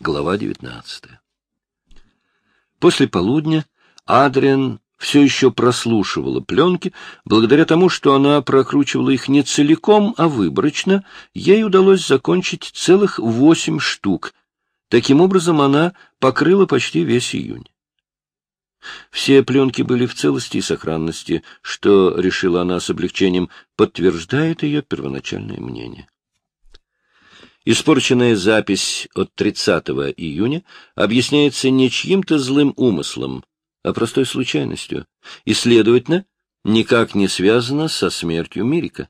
Глава 19. После полудня Адриан все еще прослушивала пленки, благодаря тому, что она прокручивала их не целиком, а выборочно, ей удалось закончить целых восемь штук. Таким образом, она покрыла почти весь июнь. Все пленки были в целости и сохранности, что, решила она с облегчением, подтверждает ее первоначальное мнение. Испорченная запись от 30 июня объясняется не чьим-то злым умыслом, а простой случайностью, и, следовательно, никак не связана со смертью Мирика.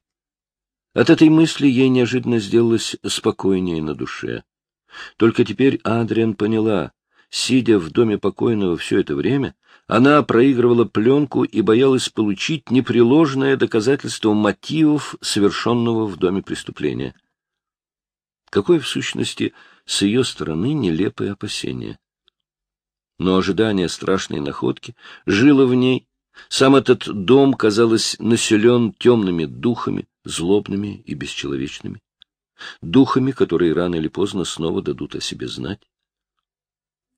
От этой мысли ей неожиданно сделалось спокойнее на душе. Только теперь Адриан поняла, сидя в доме покойного все это время, она проигрывала пленку и боялась получить непреложное доказательство мотивов совершенного в доме преступления. Какое, в сущности, с ее стороны нелепое опасение. Но ожидание страшной находки жило в ней. Сам этот дом, казалось, населен темными духами, злобными и бесчеловечными. Духами, которые рано или поздно снова дадут о себе знать.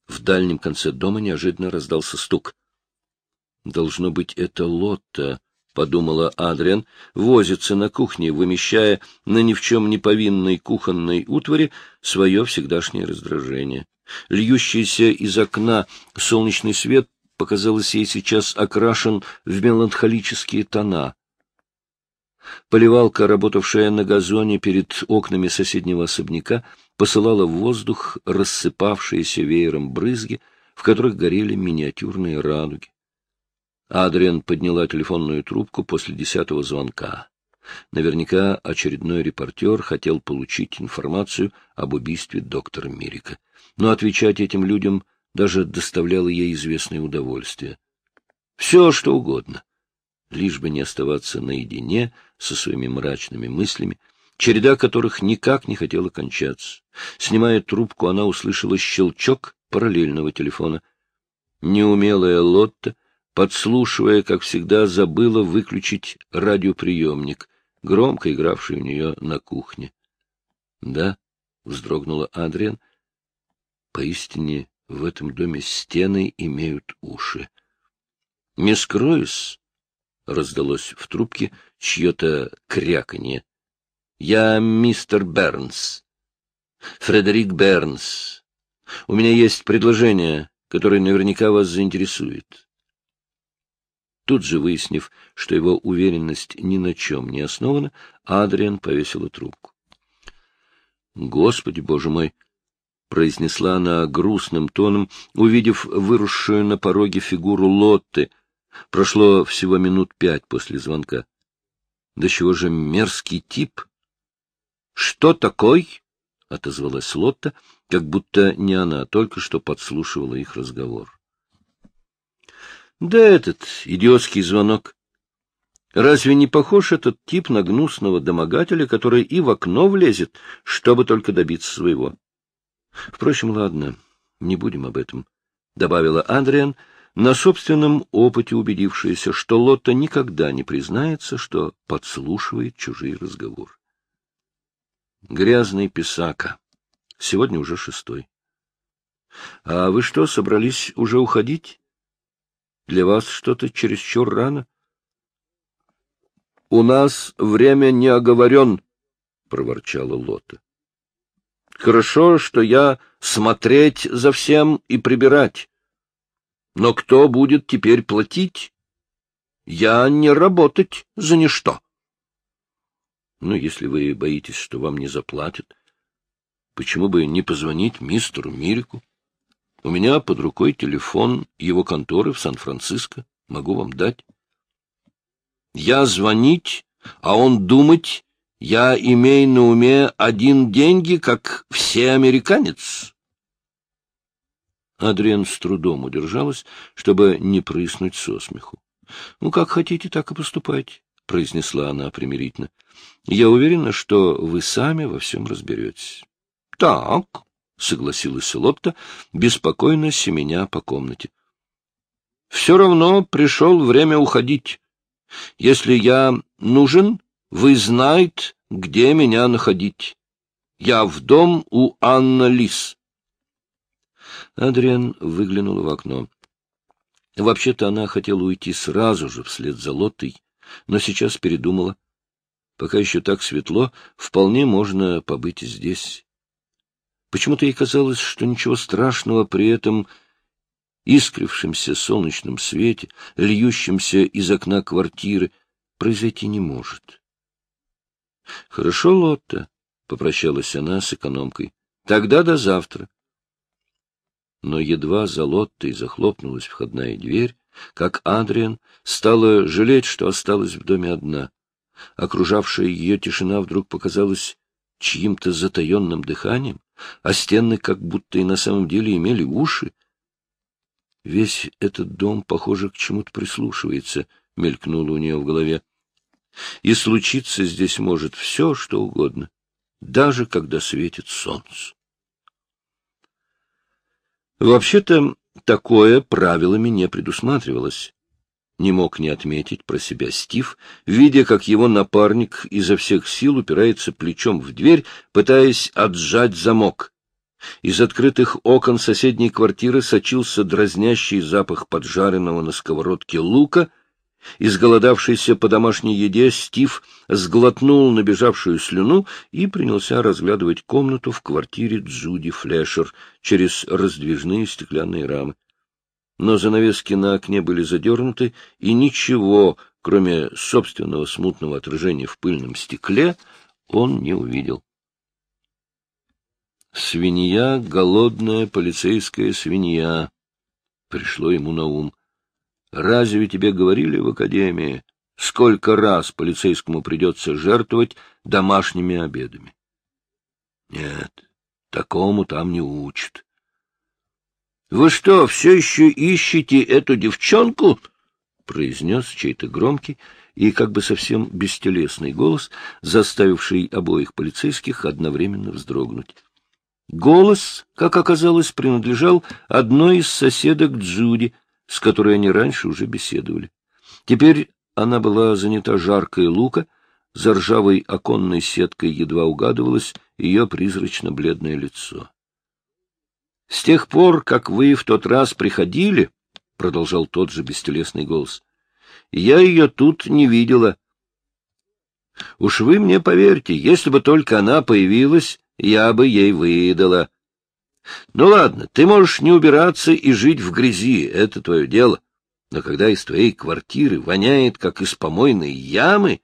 В дальнем конце дома неожиданно раздался стук. Должно быть, это Лотта подумала Адриан, возится на кухне, вымещая на ни в чем не повинной кухонной утвари свое всегдашнее раздражение. Льющийся из окна солнечный свет показался ей сейчас окрашен в меланхолические тона. Поливалка, работавшая на газоне перед окнами соседнего особняка, посылала в воздух рассыпавшиеся веером брызги, в которых горели миниатюрные радуги. Адриан подняла телефонную трубку после десятого звонка. Наверняка очередной репортер хотел получить информацию об убийстве доктора Мирика. Но отвечать этим людям даже доставляло ей известное удовольствие. Все, что угодно. Лишь бы не оставаться наедине со своими мрачными мыслями, череда которых никак не хотела кончаться. Снимая трубку, она услышала щелчок параллельного телефона. Неумелая Лотта подслушивая, как всегда, забыла выключить радиоприемник, громко игравший у нее на кухне. — Да, — вздрогнула Адриан, — поистине в этом доме стены имеют уши. — Мисс Кроис, — раздалось в трубке чье-то кряканье, — я мистер Бернс, Фредерик Бернс. У меня есть предложение, которое наверняка вас заинтересует. Тут же выяснив, что его уверенность ни на чем не основана, Адриан повесила трубку. — Господи, боже мой! — произнесла она грустным тоном, увидев выросшую на пороге фигуру Лотты. Прошло всего минут пять после звонка. Да чего же мерзкий тип! — Что такой? — отозвалась Лотта, как будто не она только что подслушивала их разговор. Да этот идиотский звонок. Разве не похож этот тип на гнусного домогателя, который и в окно влезет, чтобы только добиться своего? Впрочем, ладно, не будем об этом, — добавила Андриан, на собственном опыте убедившаяся, что Лотта никогда не признается, что подслушивает чужие разговоры. Грязный писака. Сегодня уже шестой. — А вы что, собрались уже уходить? Для вас что-то чересчур рано? — У нас время не оговорен, — проворчала Лота. — Хорошо, что я смотреть за всем и прибирать. Но кто будет теперь платить? Я не работать за ничто. Ну, если вы боитесь, что вам не заплатят, почему бы не позвонить мистеру Мирику? У меня под рукой телефон его конторы в Сан-Франциско. Могу вам дать. Я звонить, а он думать, я имею на уме один деньги, как все американец. Адриан с трудом удержалась, чтобы не прыснуть со смеху. — Ну, как хотите, так и поступайте, — произнесла она примирительно. — Я уверена, что вы сами во всем разберетесь. — Так, — согласилась Лотта, беспокойно семеня по комнате. — Все равно пришел время уходить. Если я нужен, вы знаете, где меня находить. Я в дом у Анна Лис. Адриан выглянула в окно. Вообще-то она хотела уйти сразу же вслед за Лоттой, но сейчас передумала. Пока еще так светло, вполне можно побыть здесь. Почему-то ей казалось, что ничего страшного при этом искрившемся солнечном свете, льющемся из окна квартиры, произойти не может. — Хорошо, Лотта, — попрощалась она с экономкой. — Тогда до завтра. Но едва за Лоттой захлопнулась входная дверь, как Адриан стала жалеть, что осталась в доме одна. Окружавшая ее тишина вдруг показалась чьим-то затаенным дыханием, а стены как будто и на самом деле имели уши. Весь этот дом, похоже, к чему-то прислушивается, — мелькнуло у нее в голове. И случиться здесь может все, что угодно, даже когда светит солнце. Вообще-то, такое правилами не предусматривалось. Не мог не отметить про себя Стив, видя, как его напарник изо всех сил упирается плечом в дверь, пытаясь отжать замок. Из открытых окон соседней квартиры сочился дразнящий запах поджаренного на сковородке лука — Изголодавшийся по домашней еде, Стив сглотнул набежавшую слюну и принялся разглядывать комнату в квартире Джуди Флешер через раздвижные стеклянные рамы. Но занавески на окне были задернуты, и ничего, кроме собственного смутного отражения в пыльном стекле, он не увидел. «Свинья, голодная полицейская свинья», — пришло ему на ум. Разве тебе говорили в академии, сколько раз полицейскому придется жертвовать домашними обедами? Нет, такому там не учат. — Вы что, все еще ищете эту девчонку? — произнес чей-то громкий и как бы совсем бестелесный голос, заставивший обоих полицейских одновременно вздрогнуть. Голос, как оказалось, принадлежал одной из соседок Джуди — с которой они раньше уже беседовали. Теперь она была занята жаркой лука, за ржавой оконной сеткой едва угадывалось ее призрачно-бледное лицо. — С тех пор, как вы в тот раз приходили, — продолжал тот же бестелесный голос, — я ее тут не видела. Уж вы мне поверьте, если бы только она появилась, я бы ей выдала. Ну ладно, ты можешь не убираться и жить в грязи, это твое дело. Но когда из твоей квартиры воняет, как из помойной ямы...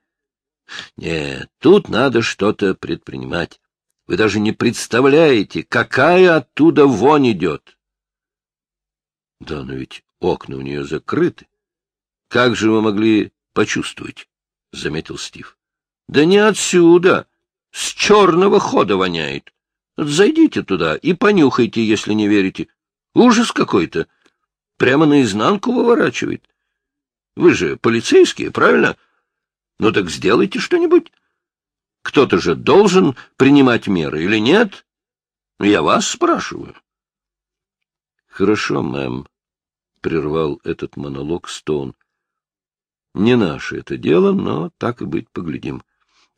Нет, тут надо что-то предпринимать. Вы даже не представляете, какая оттуда вонь идет. Да, но ведь окна у нее закрыты. Как же вы могли почувствовать? — заметил Стив. — Да не отсюда. С черного хода воняет. Зайдите туда и понюхайте, если не верите. Ужас какой-то. Прямо наизнанку выворачивает. Вы же полицейские, правильно? Ну так сделайте что-нибудь. Кто-то же должен принимать меры или нет? Я вас спрашиваю. Хорошо, мэм, — прервал этот монолог Стоун. Не наше это дело, но так и быть поглядим.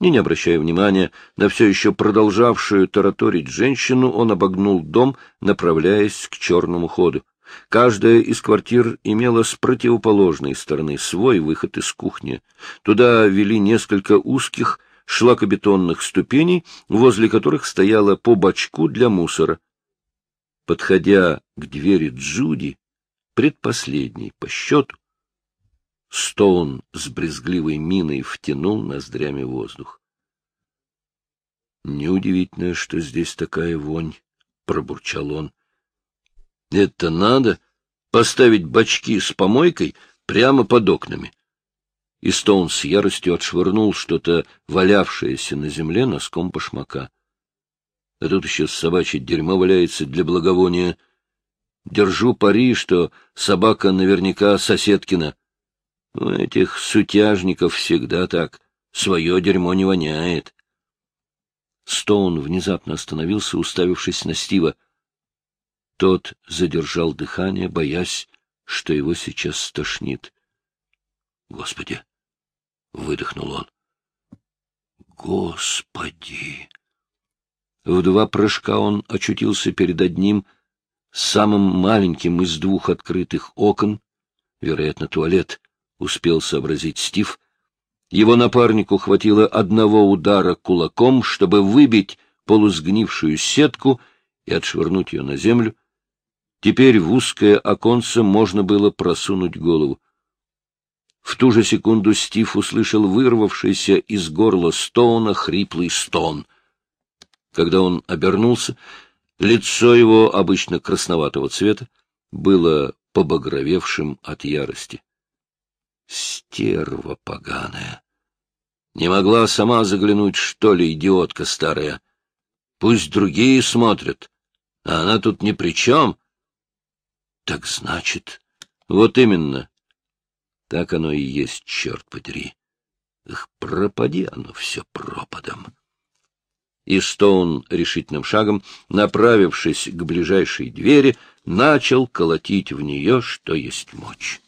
И, не обращая внимания на все еще продолжавшую тараторить женщину, он обогнул дом, направляясь к черному ходу. Каждая из квартир имела с противоположной стороны свой выход из кухни. Туда вели несколько узких шлакобетонных ступеней, возле которых стояло по бачку для мусора. Подходя к двери Джуди, предпоследней по счету, Стоун с брезгливой миной втянул ноздрями воздух. — Неудивительно, что здесь такая вонь, — пробурчал он. — Это надо поставить бачки с помойкой прямо под окнами. И Стоун с яростью отшвырнул что-то, валявшееся на земле носком башмака. А тут еще собачье дерьмо валяется для благовония. Держу пари, что собака наверняка соседкина. У этих сутяжников всегда так. Свое дерьмо не воняет. Стоун внезапно остановился, уставившись на Стива. Тот задержал дыхание, боясь, что его сейчас стошнит. — Господи! — выдохнул он. — Господи! В два прыжка он очутился перед одним самым маленьким из двух открытых окон, вероятно, туалет, успел сообразить Стив. Его напарнику хватило одного удара кулаком, чтобы выбить полусгнившую сетку и отшвырнуть ее на землю. Теперь в узкое оконце можно было просунуть голову. В ту же секунду Стив услышал вырвавшийся из горла Стоуна хриплый стон. Когда он обернулся, лицо его, обычно красноватого цвета, было побагровевшим от ярости. Стерва поганая! Не могла сама заглянуть, что ли, идиотка старая? Пусть другие смотрят, а она тут ни при чем. Так значит, вот именно, так оно и есть, черт подери. Эх, пропади оно все пропадом. И Стоун решительным шагом, направившись к ближайшей двери, начал колотить в нее, что есть мочь.